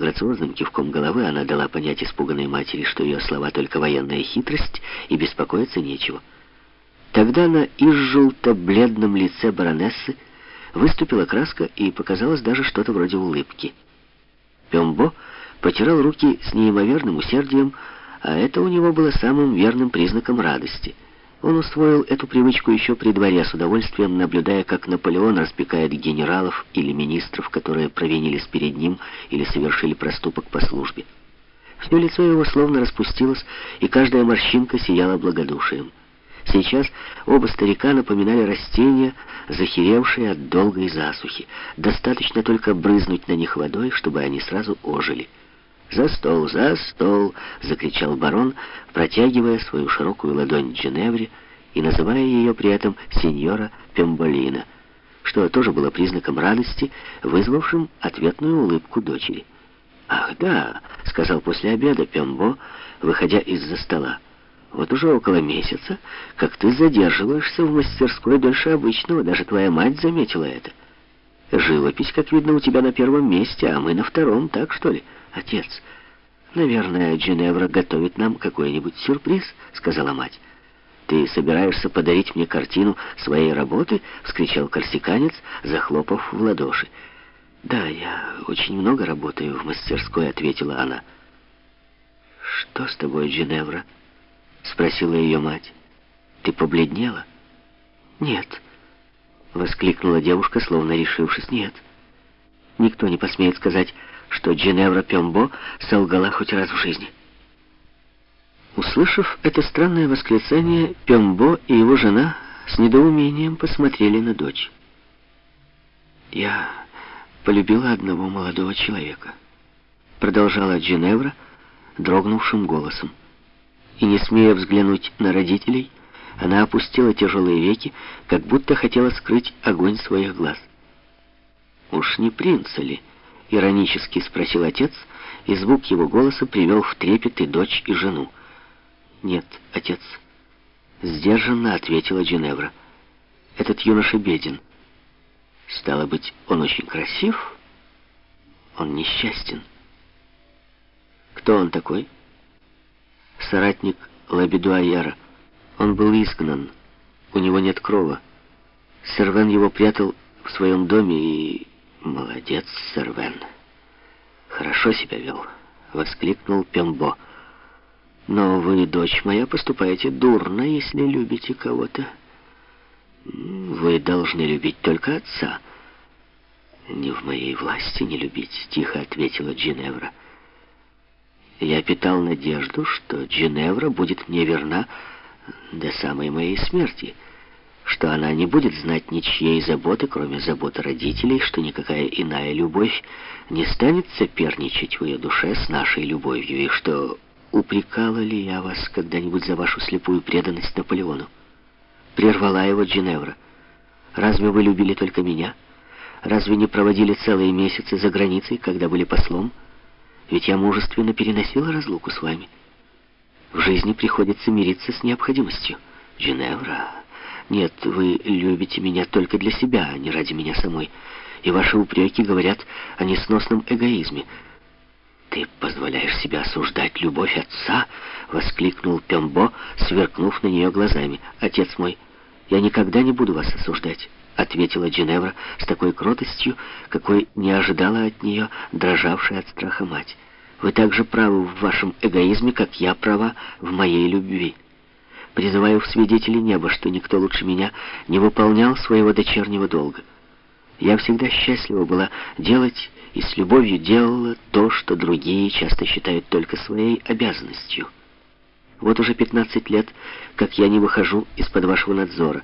Грациозным кивком головы она дала понять испуганной матери, что ее слова только военная хитрость и беспокоиться нечего. Тогда на изжелто-бледном лице баронессы выступила краска и показалось даже что-то вроде улыбки. Пембо потирал руки с неимоверным усердием, а это у него было самым верным признаком радости. Он усвоил эту привычку еще при дворе, с удовольствием наблюдая, как Наполеон распекает генералов или министров, которые провинились перед ним или совершили проступок по службе. Все лицо его словно распустилось, и каждая морщинка сияла благодушием. Сейчас оба старика напоминали растения, захеревшие от долгой засухи. Достаточно только брызнуть на них водой, чтобы они сразу ожили. «За стол, за стол!» — закричал барон, протягивая свою широкую ладонь Дженевре и называя ее при этом сеньора Пемболина, что тоже было признаком радости, вызвавшим ответную улыбку дочери. «Ах, да!» — сказал после обеда Пембо, выходя из-за стола. Вот уже около месяца, как ты задерживаешься в мастерской дольше обычного, даже твоя мать заметила это. Живопись, как видно, у тебя на первом месте, а мы на втором, так что ли? Отец, наверное, Джиневра готовит нам какой-нибудь сюрприз, сказала мать. «Ты собираешься подарить мне картину своей работы?» — вскричал корсиканец, захлопав в ладоши. «Да, я очень много работаю в мастерской», — ответила она. «Что с тобой, Джиневра?» — спросила ее мать. «Ты побледнела?» «Нет», — воскликнула девушка, словно решившись. «Нет. Никто не посмеет сказать, что Джиневра Пембо солгала хоть раз в жизни». Услышав это странное восклицание, Пембо и его жена с недоумением посмотрели на дочь. «Я полюбила одного молодого человека», — продолжала Джиневра дрогнувшим голосом и, не смея взглянуть на родителей, она опустила тяжелые веки, как будто хотела скрыть огонь своих глаз. «Уж не принца ли?» — иронически спросил отец, и звук его голоса привел в трепет и дочь, и жену. «Нет, отец», — сдержанно ответила Джиневра. «Этот юноша беден. Стало быть, он очень красив, он несчастен. Кто он такой?» соратник Лабедуаяра. Он был изгнан. У него нет крова. Сервен его прятал в своем доме и... Молодец, Сервен. Хорошо себя вел, воскликнул Пембо. Но вы, дочь моя, поступаете дурно, если любите кого-то. Вы должны любить только отца. Не в моей власти не любить, тихо ответила Джиневра. Я питал надежду, что Джиневра будет мне верна до самой моей смерти, что она не будет знать ничьей заботы, кроме заботы родителей, что никакая иная любовь не станет соперничать в ее душе с нашей любовью, и что упрекала ли я вас когда-нибудь за вашу слепую преданность Наполеону? Прервала его Джиневра. Разве вы любили только меня? Разве не проводили целые месяцы за границей, когда были послом? Ведь я мужественно переносила разлуку с вами. В жизни приходится мириться с необходимостью. Женевра, нет, вы любите меня только для себя, а не ради меня самой. И ваши упреки говорят о несносном эгоизме. «Ты позволяешь себе осуждать любовь отца?» — воскликнул Пембо, сверкнув на нее глазами. «Отец мой, я никогда не буду вас осуждать» ответила Джиневра с такой кротостью, какой не ожидала от нее дрожавшая от страха мать. «Вы так же правы в вашем эгоизме, как я права в моей любви. Призываю в свидетели неба, что никто лучше меня не выполнял своего дочернего долга. Я всегда счастлива была делать и с любовью делала то, что другие часто считают только своей обязанностью. Вот уже 15 лет, как я не выхожу из-под вашего надзора,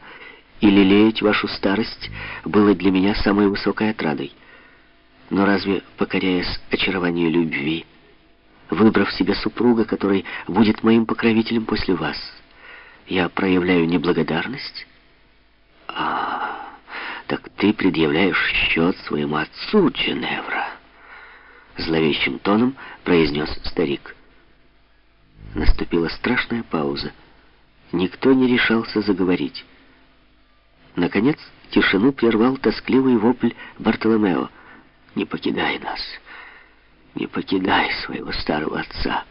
и лелеять вашу старость было для меня самой высокой отрадой. Но разве, покоряясь очарованию любви, выбрав себе супруга, который будет моим покровителем после вас, я проявляю неблагодарность? А, так ты предъявляешь счет своему отцу, Дженевра, зловещим тоном произнес старик. Наступила страшная пауза. Никто не решался заговорить. Наконец, тишину прервал тоскливый вопль Бартоломео. «Не покидай нас! Не покидай своего старого отца.